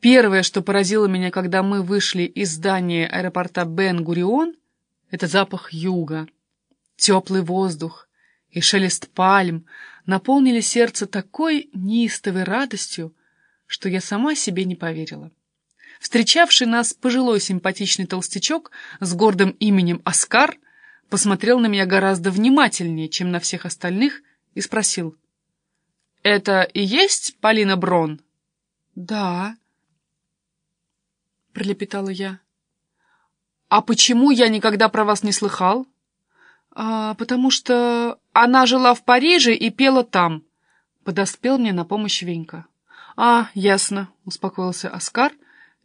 Первое, что поразило меня, когда мы вышли из здания аэропорта Бен-Гурион, это запах юга. Теплый воздух и шелест пальм наполнили сердце такой неистовой радостью, что я сама себе не поверила. Встречавший нас пожилой симпатичный толстячок с гордым именем Оскар посмотрел на меня гораздо внимательнее, чем на всех остальных, и спросил. «Это и есть Полина Брон?» «Да», — пролепетала я. «А почему я никогда про вас не слыхал?» «А, потому что она жила в Париже и пела там», — подоспел мне на помощь Венька. «А, ясно», — успокоился Оскар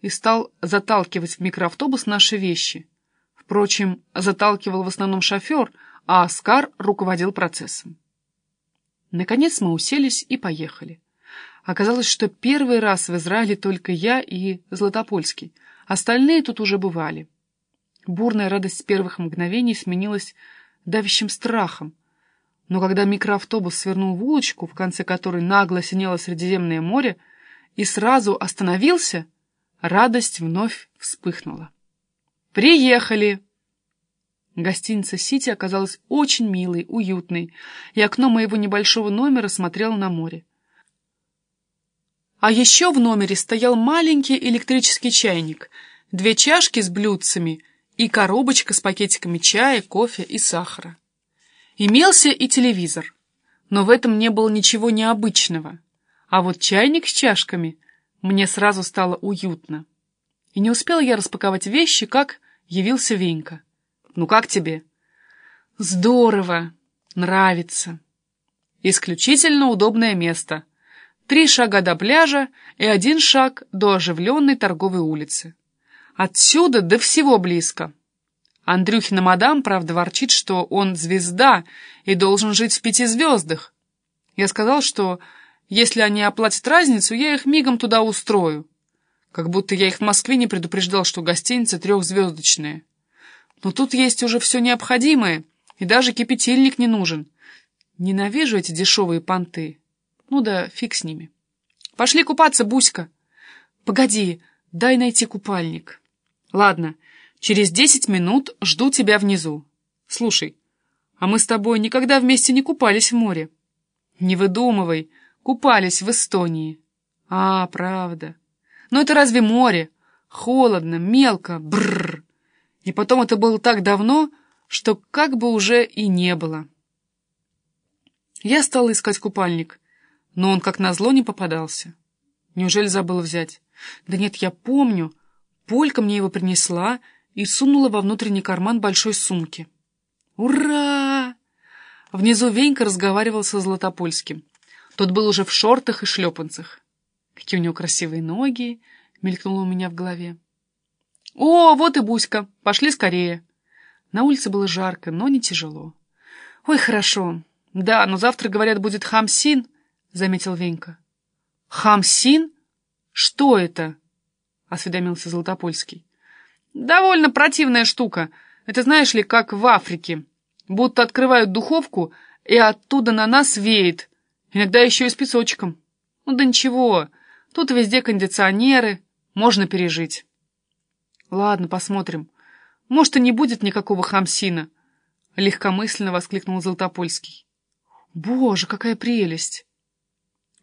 и стал заталкивать в микроавтобус наши вещи. Впрочем, заталкивал в основном шофер, а Оскар руководил процессом. Наконец мы уселись и поехали. Оказалось, что первый раз в Израиле только я и Златопольский, остальные тут уже бывали. Бурная радость первых мгновений сменилась давящим страхом. Но когда микроавтобус свернул в улочку, в конце которой нагло синело Средиземное море, и сразу остановился, радость вновь вспыхнула. «Приехали!» Гостиница «Сити» оказалась очень милой, уютной, и окно моего небольшого номера смотрело на море. А еще в номере стоял маленький электрический чайник, две чашки с блюдцами — и коробочка с пакетиками чая, кофе и сахара. Имелся и телевизор, но в этом не было ничего необычного. А вот чайник с чашками мне сразу стало уютно. И не успел я распаковать вещи, как явился Венька. «Ну как тебе?» «Здорово! Нравится!» «Исключительно удобное место. Три шага до пляжа и один шаг до оживленной торговой улицы. Отсюда до всего близко. Андрюхина мадам, правда, ворчит, что он звезда и должен жить в пяти звездах. Я сказал, что если они оплатят разницу, я их мигом туда устрою. Как будто я их в Москве не предупреждал, что гостиница трехзвездочная. Но тут есть уже все необходимое, и даже кипятильник не нужен. Ненавижу эти дешевые понты. Ну да фиг с ними. Пошли купаться, Буська. Погоди, дай найти купальник. Ладно, через десять минут жду тебя внизу. Слушай, а мы с тобой никогда вместе не купались в море. Не выдумывай, купались в Эстонии. А, правда. Но это разве море? Холодно, мелко, бррр. И потом это было так давно, что как бы уже и не было. Я стала искать купальник, но он как назло не попадался. Неужели забыл взять? Да нет, я помню, Полька мне его принесла и сунула во внутренний карман большой сумки. «Ура!» Внизу Венька разговаривал со Златопольским. Тот был уже в шортах и шлепанцах. «Какие у него красивые ноги!» — мелькнуло у меня в голове. «О, вот и Буська! Пошли скорее!» На улице было жарко, но не тяжело. «Ой, хорошо. Да, но завтра, говорят, будет хамсин», — заметил Венька. «Хамсин? Что это?» — осведомился Золотопольский. «Довольно противная штука. Это знаешь ли, как в Африке. Будто открывают духовку, и оттуда на нас веет. Иногда еще и с песочком. Ну да ничего, тут везде кондиционеры, можно пережить». «Ладно, посмотрим. Может, и не будет никакого хамсина», — легкомысленно воскликнул Золотопольский. «Боже, какая прелесть!»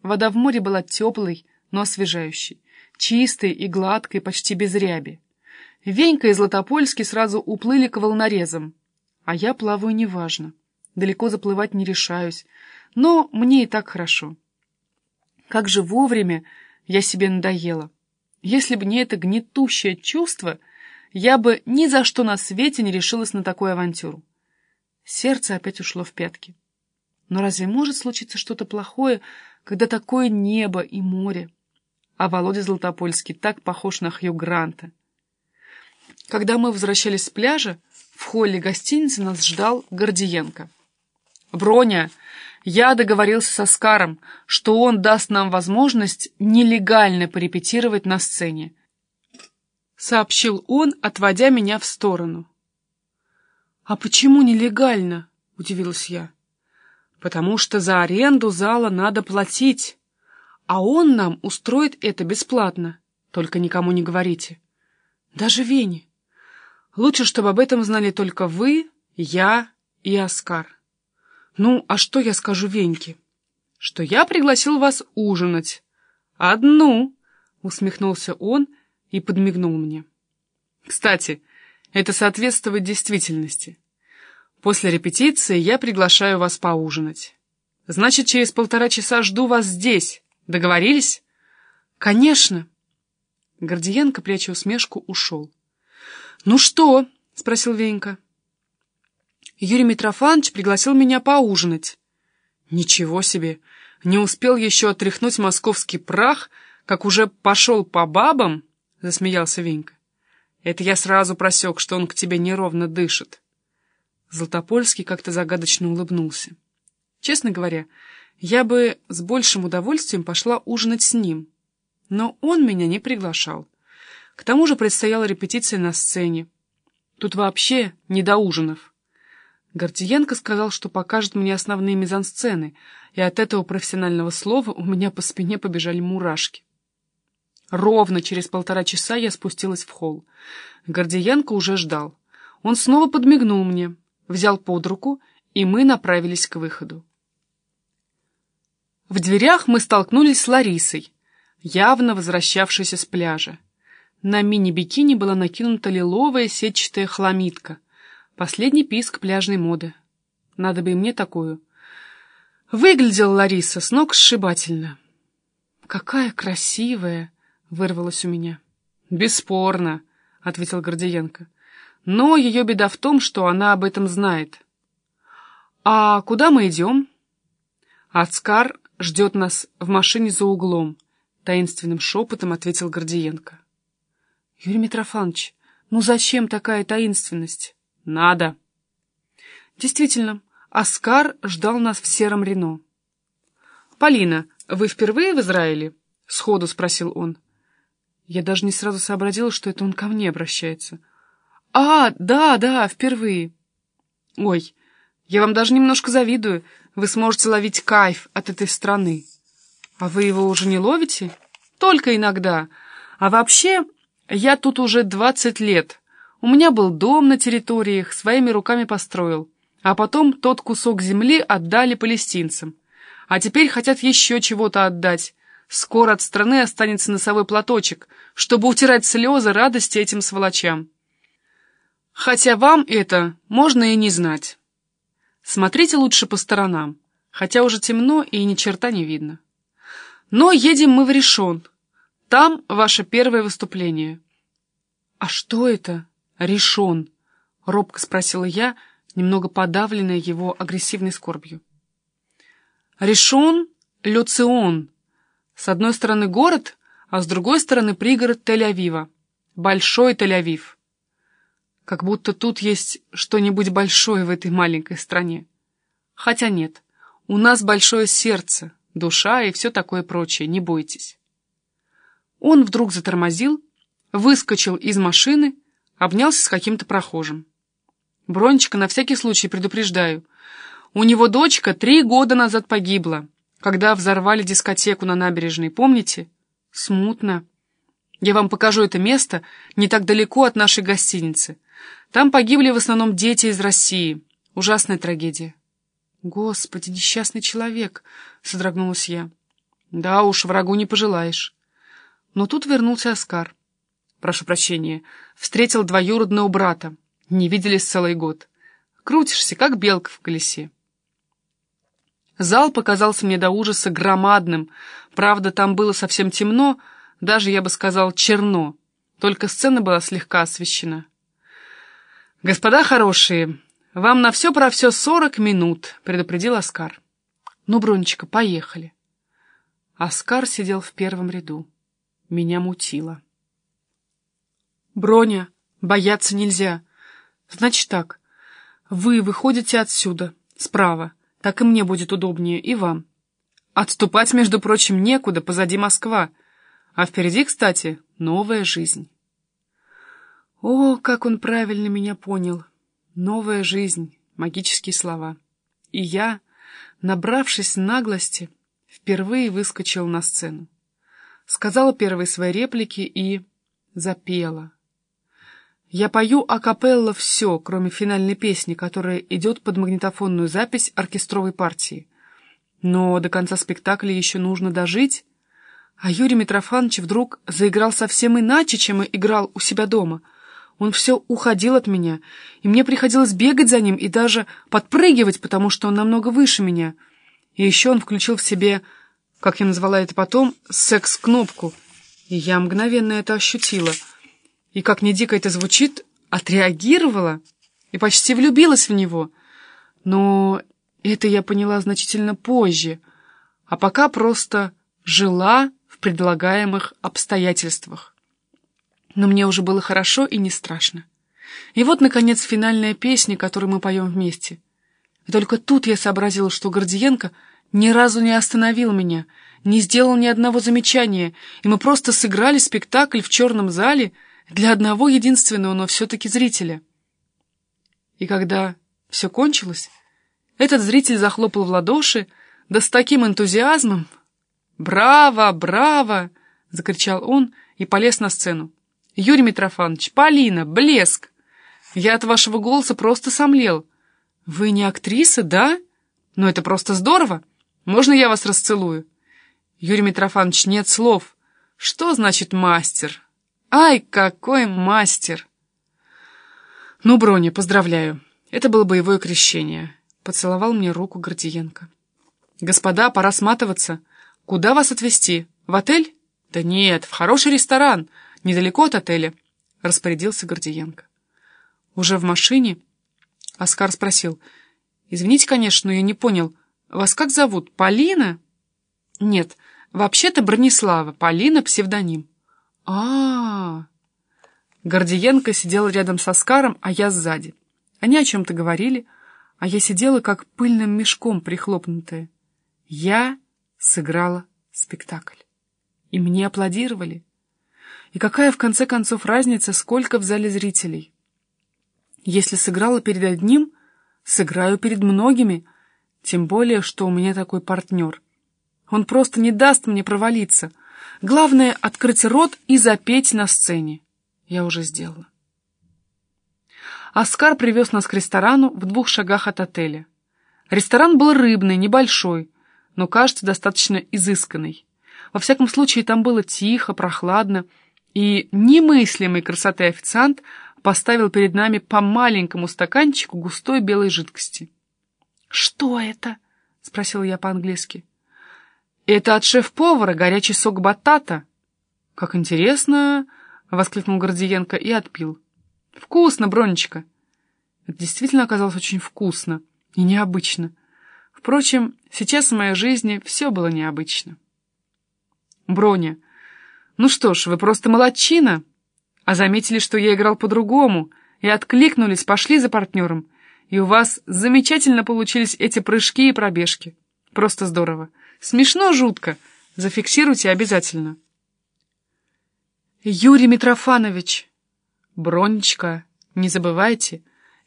Вода в море была теплой, но освежающей чистой и гладкой, почти без ряби. Венька и Златопольский сразу уплыли к волнорезам. А я плаваю неважно. Далеко заплывать не решаюсь. Но мне и так хорошо. Как же вовремя я себе надоела. Если бы не это гнетущее чувство, я бы ни за что на свете не решилась на такую авантюру. Сердце опять ушло в пятки. Но разве может случиться что-то плохое, когда такое небо и море? а Володя Златопольский так похож на Хью Гранта. Когда мы возвращались с пляжа, в холле гостиницы нас ждал Гордиенко. «Броня, я договорился со Скаром, что он даст нам возможность нелегально порепетировать на сцене», — сообщил он, отводя меня в сторону. «А почему нелегально?» — удивилась я. «Потому что за аренду зала надо платить» а он нам устроит это бесплатно. Только никому не говорите. Даже Вене. Лучше, чтобы об этом знали только вы, я и Оскар. Ну, а что я скажу Веньке? Что я пригласил вас ужинать. Одну, усмехнулся он и подмигнул мне. Кстати, это соответствует действительности. После репетиции я приглашаю вас поужинать. Значит, через полтора часа жду вас здесь. Договорились? Конечно. Гордиенко, пряча усмешку, ушел. Ну что? Спросил Венька. Юрий Митрофанович пригласил меня поужинать. Ничего себе! Не успел еще отряхнуть московский прах, как уже пошел по бабам, засмеялся Венька. Это я сразу просек, что он к тебе неровно дышит. Златопольский как-то загадочно улыбнулся. Честно говоря, я бы с большим удовольствием пошла ужинать с ним, но он меня не приглашал. К тому же предстояла репетиция на сцене. Тут вообще не до ужинов. Гордиенко сказал, что покажет мне основные мизансцены, и от этого профессионального слова у меня по спине побежали мурашки. Ровно через полтора часа я спустилась в холл. Гордиенко уже ждал. Он снова подмигнул мне, взял под руку, и мы направились к выходу. В дверях мы столкнулись с Ларисой, явно возвращавшейся с пляжа. На мини-бикини была накинута лиловая сетчатая хламидка — Последний писк пляжной моды. Надо бы и мне такую. Выглядела Лариса с ног сшибательно. «Какая красивая!» — вырвалась у меня. «Бесспорно», — ответил Гордиенко. «Но ее беда в том, что она об этом знает». «А куда мы идем?» «Ацкар ждет нас в машине за углом», — таинственным шепотом ответил Гордиенко. «Юрий Митрофанович, ну зачем такая таинственность?» «Надо». Действительно, Оскар ждал нас в сером Рено. «Полина, вы впервые в Израиле?» — сходу спросил он. Я даже не сразу сообразила, что это он ко мне обращается. «А, да, да, впервые». «Ой, я вам даже немножко завидую. Вы сможете ловить кайф от этой страны. А вы его уже не ловите? Только иногда. А вообще, я тут уже двадцать лет». У меня был дом на территориях, своими руками построил. А потом тот кусок земли отдали палестинцам. А теперь хотят еще чего-то отдать. Скоро от страны останется носовой платочек, чтобы утирать слезы радости этим сволочам. Хотя вам это можно и не знать. Смотрите лучше по сторонам, хотя уже темно и ни черта не видно. Но едем мы в Решон. Там ваше первое выступление. А что это? решен?» — робко спросила я, немного подавленная его агрессивной скорбью. «Решен Люцион. С одной стороны город, а с другой стороны пригород Тель-Авива. Большой Тель-Авив. Как будто тут есть что-нибудь большое в этой маленькой стране. Хотя нет, у нас большое сердце, душа и все такое прочее, не бойтесь». Он вдруг затормозил, выскочил из машины обнялся с каким-то прохожим. Брончика на всякий случай предупреждаю. У него дочка три года назад погибла, когда взорвали дискотеку на набережной, помните? Смутно. Я вам покажу это место не так далеко от нашей гостиницы. Там погибли в основном дети из России. Ужасная трагедия. Господи, несчастный человек, содрогнулась я. Да уж, врагу не пожелаешь. Но тут вернулся Оскар прошу прощения, встретил двоюродного брата. Не виделись целый год. Крутишься, как белка в колесе. Зал показался мне до ужаса громадным. Правда, там было совсем темно, даже, я бы сказал, черно. Только сцена была слегка освещена. «Господа хорошие, вам на все про все сорок минут», — предупредил Оскар. «Ну, Бронечка, поехали». Оскар сидел в первом ряду. Меня мутило. «Броня, бояться нельзя. Значит так, вы выходите отсюда, справа, так и мне будет удобнее, и вам. Отступать, между прочим, некуда, позади Москва, а впереди, кстати, новая жизнь». О, как он правильно меня понял. Новая жизнь, магические слова. И я, набравшись наглости, впервые выскочил на сцену. сказала первые свои реплики и запела. Я пою акапелла все, кроме финальной песни, которая идет под магнитофонную запись оркестровой партии. Но до конца спектакля еще нужно дожить. А Юрий Митрофанович вдруг заиграл совсем иначе, чем играл у себя дома. Он все уходил от меня, и мне приходилось бегать за ним и даже подпрыгивать, потому что он намного выше меня. И еще он включил в себе, как я назвала это потом, секс-кнопку, и я мгновенно это ощутила — и, как ни дико это звучит, отреагировала и почти влюбилась в него. Но это я поняла значительно позже, а пока просто жила в предлагаемых обстоятельствах. Но мне уже было хорошо и не страшно. И вот, наконец, финальная песня, которую мы поем вместе. И только тут я сообразила, что Гордиенко ни разу не остановил меня, не сделал ни одного замечания, и мы просто сыграли спектакль в черном зале — для одного единственного, но все-таки зрителя. И когда все кончилось, этот зритель захлопал в ладоши, да с таким энтузиазмом. «Браво! Браво!» — закричал он и полез на сцену. «Юрий Митрофанович, Полина, блеск! Я от вашего голоса просто сомлел. Вы не актриса, да? Но это просто здорово. Можно я вас расцелую?» «Юрий Митрофанович, нет слов. Что значит мастер? Ай, какой мастер! Ну, Броня, поздравляю. Это было боевое крещение. Поцеловал мне руку Гордиенко. Господа, пора сматываться. Куда вас отвезти? В отель? Да нет, в хороший ресторан, недалеко от отеля, распорядился Гордиенко. Уже в машине Оскар спросил. Извините, конечно, но я не понял. Вас как зовут? Полина? Нет, вообще-то Бронислава. Полина — псевдоним а, -а, -а. Гордиенко сидел рядом со Скаром, а я сзади. Они о чем-то говорили, а я сидела как пыльным мешком прихлопнутая. Я сыграла спектакль. И мне аплодировали. И какая, в конце концов, разница, сколько в зале зрителей? Если сыграла перед одним, сыграю перед многими, тем более, что у меня такой партнер. Он просто не даст мне провалиться — Главное — открыть рот и запеть на сцене. Я уже сделала. Оскар привез нас к ресторану в двух шагах от отеля. Ресторан был рыбный, небольшой, но, кажется, достаточно изысканный. Во всяком случае, там было тихо, прохладно, и немыслимой красоты официант поставил перед нами по маленькому стаканчику густой белой жидкости. «Что это?» — спросила я по-английски. «Это от шеф-повара горячий сок батата». «Как интересно!» — воскликнул Гордиенко и отпил. «Вкусно, Бронечка!» Это действительно оказалось очень вкусно и необычно. Впрочем, сейчас в моей жизни все было необычно. «Броня, ну что ж, вы просто молодчина!» А заметили, что я играл по-другому, и откликнулись, пошли за партнером. И у вас замечательно получились эти прыжки и пробежки. Просто здорово. Смешно жутко. Зафиксируйте обязательно. Юрий Митрофанович. Бронечка, не забывайте,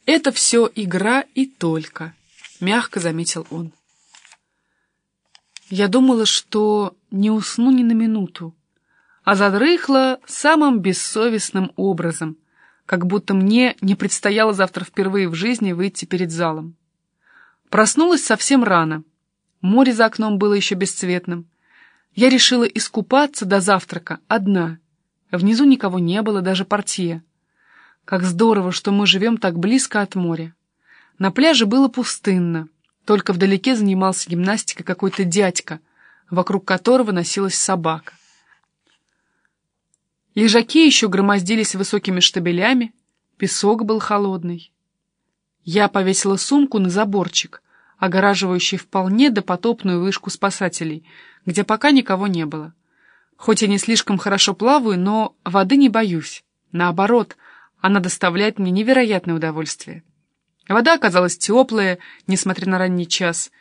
это все игра и только, мягко заметил он. Я думала, что не усну ни на минуту, а задрыхла самым бессовестным образом, как будто мне не предстояло завтра впервые в жизни выйти перед залом. Проснулась совсем рано — Море за окном было еще бесцветным. Я решила искупаться до завтрака одна. Внизу никого не было, даже портье. Как здорово, что мы живем так близко от моря. На пляже было пустынно. Только вдалеке занимался гимнастикой какой-то дядька, вокруг которого носилась собака. Лежаки еще громоздились высокими штабелями, песок был холодный. Я повесила сумку на заборчик, огораживающий вполне допотопную вышку спасателей, где пока никого не было. Хоть я не слишком хорошо плаваю, но воды не боюсь. Наоборот, она доставляет мне невероятное удовольствие. Вода оказалась теплая, несмотря на ранний час,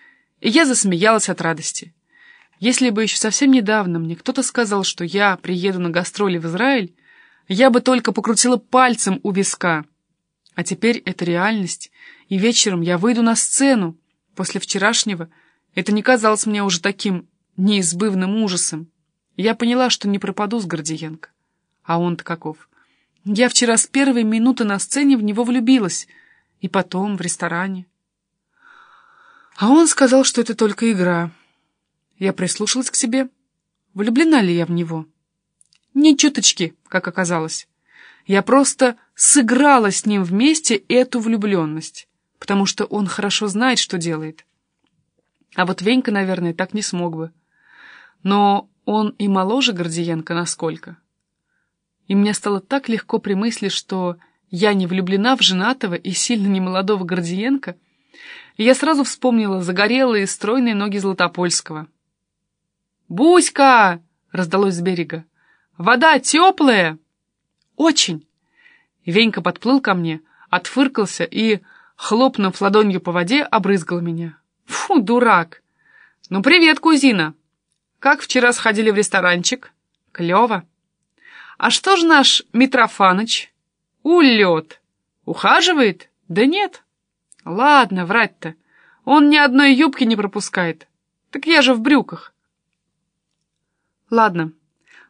и я засмеялась от радости. Если бы еще совсем недавно мне кто-то сказал, что я приеду на гастроли в Израиль, я бы только покрутила пальцем у виска. А теперь это реальность, и вечером я выйду на сцену, После вчерашнего это не казалось мне уже таким неизбывным ужасом. Я поняла, что не пропаду с Гордиенко. А он-то каков? Я вчера с первой минуты на сцене в него влюбилась. И потом в ресторане. А он сказал, что это только игра. Я прислушалась к себе. Влюблена ли я в него? Ни чуточки, как оказалось. Я просто сыграла с ним вместе эту влюбленность, потому что он хорошо знает, что делает. А вот Венька, наверное, так не смог бы. Но он и моложе Гордиенко насколько. И мне стало так легко при мысли, что я не влюблена в женатого и сильно немолодого Гордиенко, и я сразу вспомнила загорелые стройные ноги Златопольского. «Буська!» — раздалось с берега. «Вода теплая?» «Очень!» Венька подплыл ко мне, отфыркался и, хлопнув ладонью по воде, обрызгал меня. «Фу, дурак!» «Ну, привет, кузина!» «Как вчера сходили в ресторанчик?» «Клево!» «А что ж наш Митрофаныч?» «Улет!» «Ухаживает?» «Да нет!» «Ладно, врать-то. Он ни одной юбки не пропускает. Так я же в брюках». «Ладно,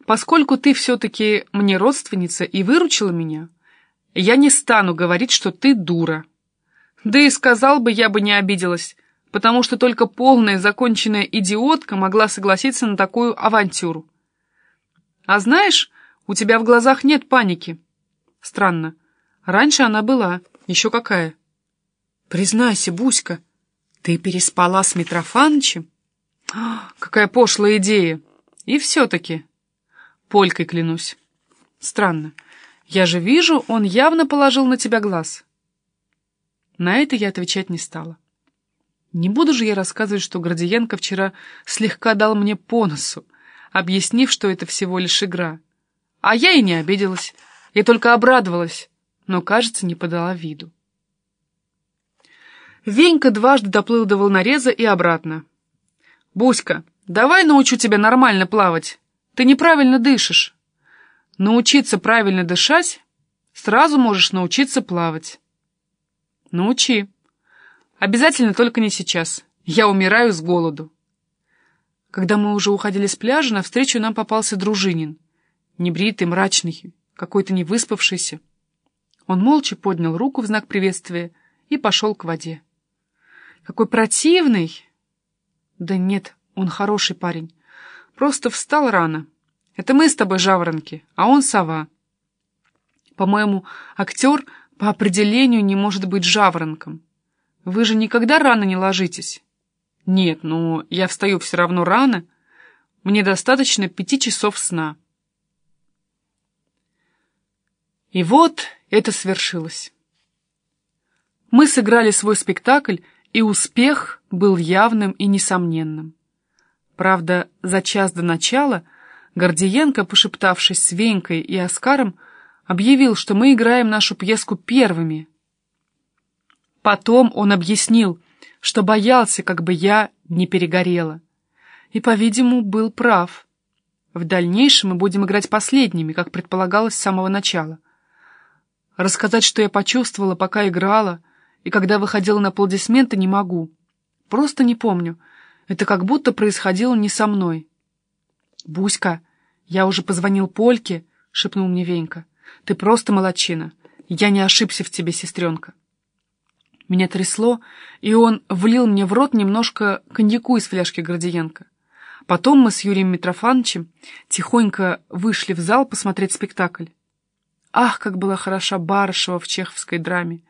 поскольку ты все-таки мне родственница и выручила меня, я не стану говорить, что ты дура. Да и сказал бы, я бы не обиделась, потому что только полная законченная идиотка могла согласиться на такую авантюру. А знаешь, у тебя в глазах нет паники. Странно. Раньше она была. Еще какая. Признайся, Буська, ты переспала с Митрофанычем? Какая пошлая идея. И все-таки. Полькой клянусь. Странно. Я же вижу, он явно положил на тебя глаз. На это я отвечать не стала. Не буду же я рассказывать, что Гордиенко вчера слегка дал мне по носу, объяснив, что это всего лишь игра. А я и не обиделась, я только обрадовалась, но, кажется, не подала виду. Венька дважды доплыл до волнореза и обратно. «Буська, давай научу тебя нормально плавать. Ты неправильно дышишь. Научиться правильно дышать, сразу можешь научиться плавать». «Научи. Обязательно только не сейчас. Я умираю с голоду». Когда мы уже уходили с пляжа, навстречу нам попался Дружинин. Небритый, мрачный, какой-то невыспавшийся. Он молча поднял руку в знак приветствия и пошел к воде. Какой противный! Да нет, он хороший парень. Просто встал рано. Это мы с тобой жаворонки, а он сова. По-моему, актер по определению не может быть жаворонком. Вы же никогда рано не ложитесь? Нет, ну, я встаю все равно рано. Мне достаточно пяти часов сна. И вот это свершилось. Мы сыграли свой спектакль, и успех был явным и несомненным. Правда, за час до начала Гордиенко, пошептавшись с Венькой и Оскаром, объявил, что мы играем нашу пьеску первыми. Потом он объяснил, что боялся, как бы я не перегорела. И, по-видимому, был прав. В дальнейшем мы будем играть последними, как предполагалось с самого начала. Рассказать, что я почувствовала, пока играла — и когда выходила на аплодисменты, не могу. Просто не помню. Это как будто происходило не со мной. «Буська, я уже позвонил Польке», — шепнул мне Венька. «Ты просто молодчина. Я не ошибся в тебе, сестренка». Меня трясло, и он влил мне в рот немножко коньяку из фляжки Градиенко. Потом мы с Юрием Митрофановичем тихонько вышли в зал посмотреть спектакль. Ах, как была хороша Барышева в чеховской драме!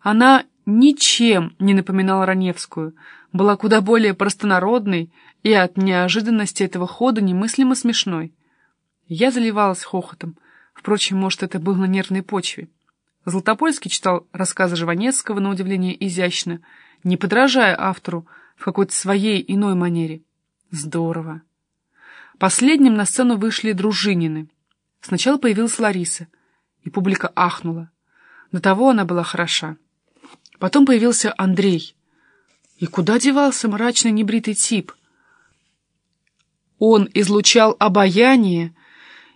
Она ничем не напоминала Раневскую, была куда более простонародной и от неожиданности этого хода немыслимо смешной. Я заливалась хохотом. Впрочем, может, это было на нервной почве. Златопольский читал рассказы Жванецкого, на удивление изящно, не подражая автору в какой-то своей иной манере. Здорово. Последним на сцену вышли дружинины. Сначала появилась Лариса, и публика ахнула. До того она была хороша. Потом появился Андрей. И куда девался мрачный небритый тип? Он излучал обаяние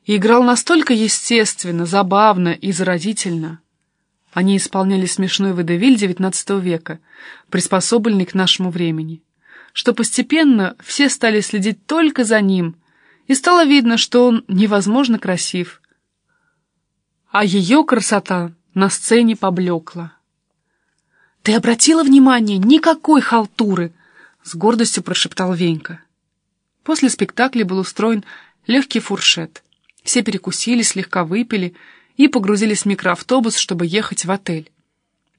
и играл настолько естественно, забавно и заразительно. Они исполняли смешной водевиль XIX века, приспособленный к нашему времени, что постепенно все стали следить только за ним и стало видно, что он невозможно красив. А ее красота на сцене поблекла. «Ты обратила внимание? Никакой халтуры!» — с гордостью прошептал Венька. После спектакля был устроен легкий фуршет. Все перекусили, слегка выпили и погрузились в микроавтобус, чтобы ехать в отель.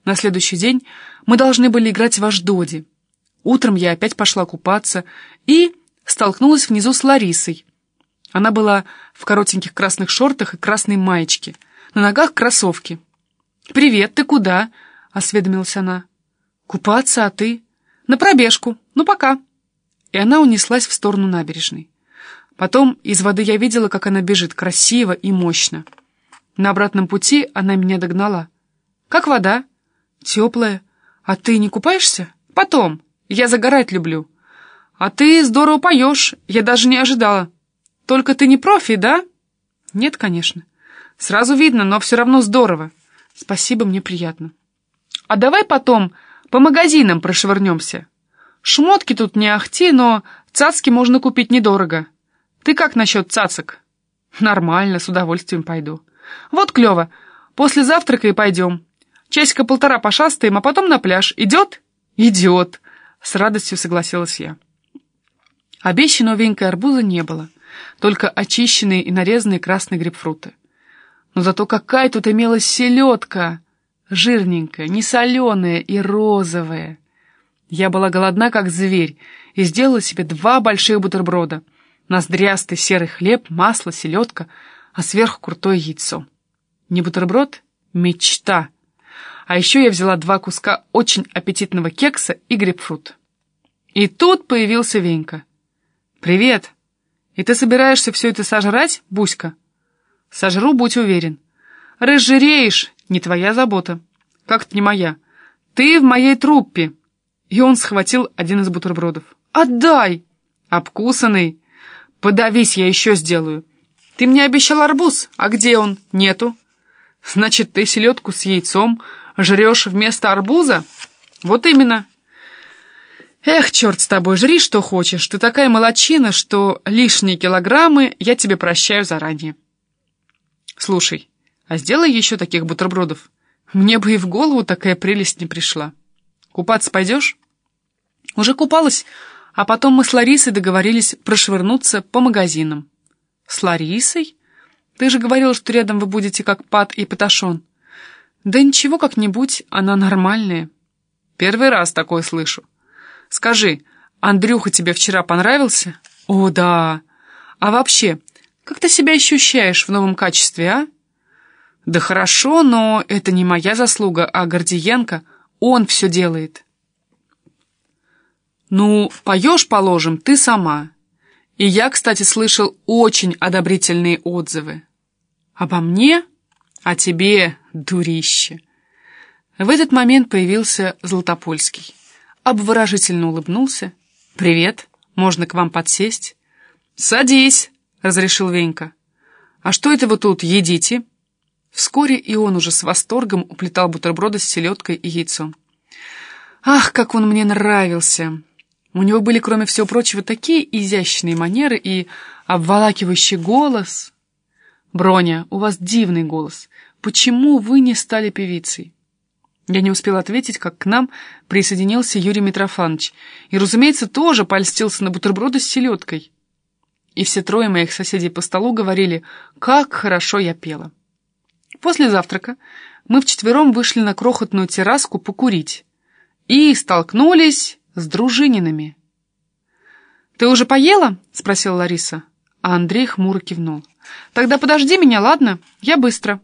На следующий день мы должны были играть в Аждоде. Утром я опять пошла купаться и столкнулась внизу с Ларисой. Она была в коротеньких красных шортах и красной маечке, на ногах кроссовки. «Привет, ты куда?» — осведомилась она. «Купаться, а ты?» «На пробежку. Ну, пока». И она унеслась в сторону набережной. Потом из воды я видела, как она бежит красиво и мощно. На обратном пути она меня догнала. «Как вода?» «Теплая. А ты не купаешься?» «Потом. Я загорать люблю». «А ты здорово поешь. Я даже не ожидала. Только ты не профи, да?» «Нет, конечно. Сразу видно, но все равно здорово. Спасибо, мне приятно». «А давай потом по магазинам прошвырнемся. Шмотки тут не ахти, но цацки можно купить недорого». Ты как насчет цацок? Нормально, с удовольствием пойду. Вот клево. После завтрака и пойдем. Часика полтора пошастаем, а потом на пляж. Идет? Идет. С радостью согласилась я. Обещанного венькой арбуза не было, только очищенные и нарезанные красные грейпфруты. Но зато какая тут имелась селедка! Жирненькая, не соленая и розовая. Я была голодна, как зверь, и сделала себе два больших бутерброда — ноздрястый серый хлеб, масло, селедка, а сверху крутое яйцо. Не бутерброд, мечта. А еще я взяла два куска очень аппетитного кекса и грейпфрут. И тут появился Венька. «Привет! И ты собираешься все это сожрать, Буська?» «Сожру, будь уверен. Разжиреешь, не твоя забота. Как-то не моя. Ты в моей труппе!» И он схватил один из бутербродов. «Отдай!» «Обкусанный!» Подавись, я еще сделаю. Ты мне обещал арбуз, а где он? Нету. Значит, ты селедку с яйцом жрешь вместо арбуза? Вот именно. Эх, черт с тобой, жри, что хочешь. Ты такая молочина, что лишние килограммы я тебе прощаю заранее. Слушай, а сделай еще таких бутербродов. Мне бы и в голову такая прелесть не пришла. Купаться пойдешь? Уже купалась, а потом мы с Ларисой договорились прошвырнуться по магазинам. С Ларисой? Ты же говорил, что рядом вы будете как Пат и Паташон. Да ничего как-нибудь, она нормальная. Первый раз такое слышу. Скажи, Андрюха тебе вчера понравился? О, да. А вообще, как ты себя ощущаешь в новом качестве, а? Да хорошо, но это не моя заслуга, а Гордиенко. Он все делает. «Ну, поешь, положим, ты сама». И я, кстати, слышал очень одобрительные отзывы. «Обо мне? О тебе, дурище!» В этот момент появился Златопольский. Обворожительно улыбнулся. «Привет, можно к вам подсесть?» «Садись!» — разрешил Венька. «А что это вы тут едите?» Вскоре и он уже с восторгом уплетал бутерброды с селедкой и яйцом. «Ах, как он мне нравился!» У него были, кроме всего прочего, такие изящные манеры и обволакивающий голос. «Броня, у вас дивный голос. Почему вы не стали певицей?» Я не успел ответить, как к нам присоединился Юрий Митрофанович, и, разумеется, тоже польстился на бутерброды с селедкой. И все трое моих соседей по столу говорили, как хорошо я пела. После завтрака мы вчетвером вышли на крохотную терраску покурить и столкнулись с Дружининами. «Ты уже поела?» — спросила Лариса. А Андрей хмуро кивнул. «Тогда подожди меня, ладно? Я быстро».